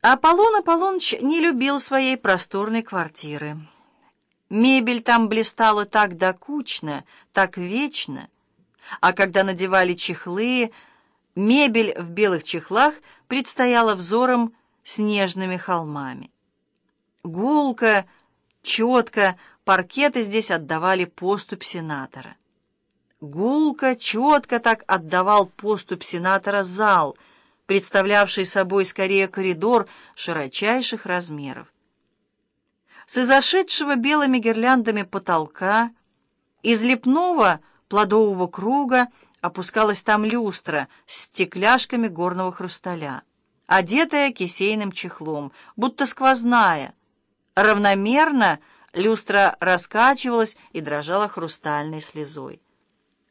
Аполлон Аполлоныч не любил своей просторной квартиры. Мебель там блистала так докучно, так вечно, а когда надевали чехлы, мебель в белых чехлах предстояла взором снежными холмами. Гулко, четко паркеты здесь отдавали поступь сенатора. Гулко, четко так отдавал поступь сенатора зал — представлявший собой скорее коридор широчайших размеров. С изошедшего белыми гирляндами потолка, из лепного плодового круга опускалась там люстра с стекляшками горного хрусталя, одетая кисейным чехлом, будто сквозная. Равномерно люстра раскачивалась и дрожала хрустальной слезой.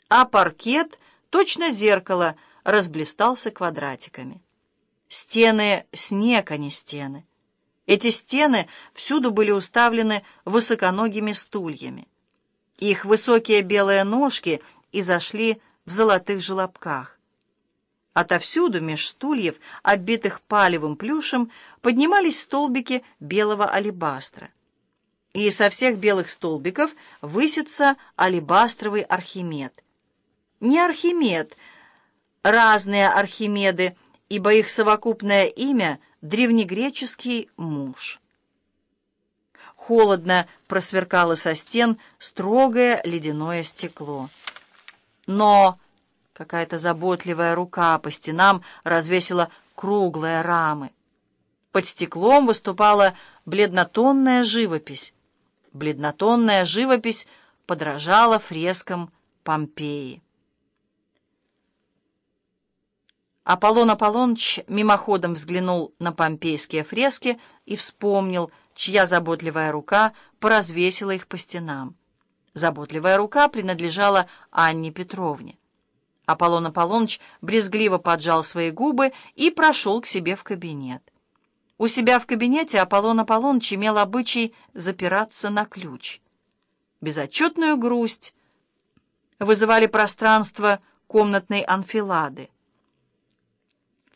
А паркет, точно зеркало, разблистался квадратиками. Стены — снег, а не стены. Эти стены всюду были уставлены высоконогими стульями. Их высокие белые ножки изошли в золотых желобках. Отовсюду меж стульев, оббитых палевым плюшем, поднимались столбики белого алебастра. И со всех белых столбиков высится алебастровый Архимед. Не Архимед — разные Архимеды, ибо их совокупное имя — древнегреческий муж. Холодно просверкало со стен строгое ледяное стекло. Но какая-то заботливая рука по стенам развесила круглые рамы. Под стеклом выступала бледнотонная живопись. Бледнотонная живопись подражала фрескам Помпеи. Аполлон Аполлоныч мимоходом взглянул на помпейские фрески и вспомнил, чья заботливая рука поразвесила их по стенам. Заботливая рука принадлежала Анне Петровне. Аполлон Аполлоныч брезгливо поджал свои губы и прошел к себе в кабинет. У себя в кабинете Аполлон Аполлоныч имел обычай запираться на ключ. Безотчетную грусть вызывали пространство комнатной анфилады.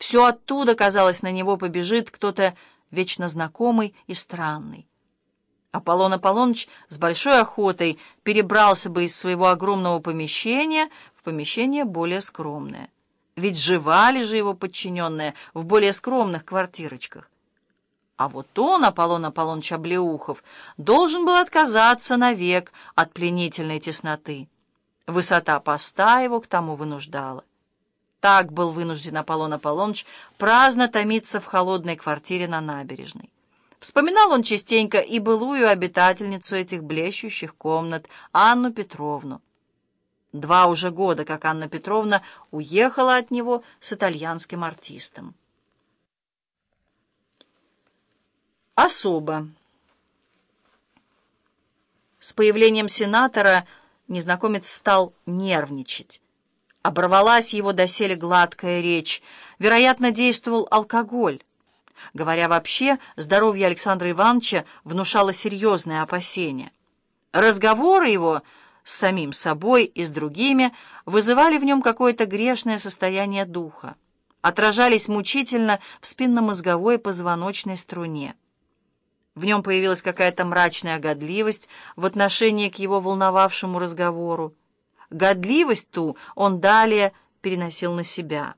Все оттуда, казалось, на него побежит кто-то вечно знакомый и странный. Аполлон Аполлоныч с большой охотой перебрался бы из своего огромного помещения в помещение более скромное. Ведь жевали же его подчиненные в более скромных квартирочках. А вот он, Аполлон Аполлоныч Облеухов, должен был отказаться навек от пленительной тесноты. Высота поста его к тому вынуждала. Так был вынужден Аполлон Аполлоныч праздно томиться в холодной квартире на набережной. Вспоминал он частенько и былую обитательницу этих блещущих комнат, Анну Петровну. Два уже года, как Анна Петровна уехала от него с итальянским артистом. Особо. С появлением сенатора незнакомец стал нервничать. Оборвалась его доселе гладкая речь. Вероятно, действовал алкоголь. Говоря вообще, здоровье Александра Ивановича внушало серьезные опасения. Разговоры его с самим собой и с другими вызывали в нем какое-то грешное состояние духа, отражались мучительно в спинномозговой позвоночной струне. В нем появилась какая-то мрачная годливость в отношении к его волновавшему разговору. Годливость ту он далее переносил на себя.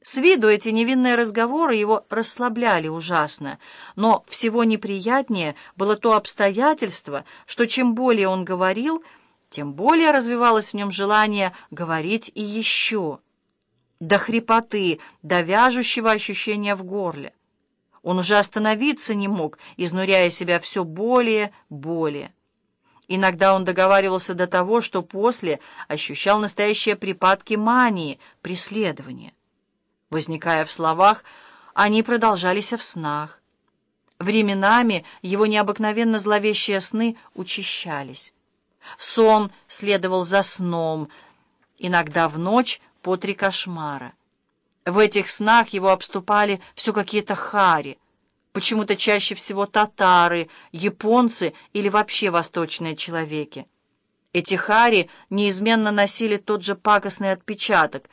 С виду эти невинные разговоры его расслабляли ужасно, но всего неприятнее было то обстоятельство, что чем более он говорил, тем более развивалось в нем желание говорить и еще. До хрипоты, до вяжущего ощущения в горле. Он уже остановиться не мог, изнуряя себя все более, более. Иногда он договаривался до того, что после ощущал настоящие припадки мании, преследования. Возникая в словах, они продолжались в снах. Временами его необыкновенно зловещие сны учащались. Сон следовал за сном, иногда в ночь по три кошмара. В этих снах его обступали все какие-то хари — почему-то чаще всего татары, японцы или вообще восточные человеки. Эти хари неизменно носили тот же пакостный отпечаток,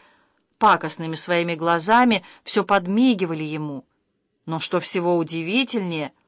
пакостными своими глазами все подмигивали ему. Но что всего удивительнее —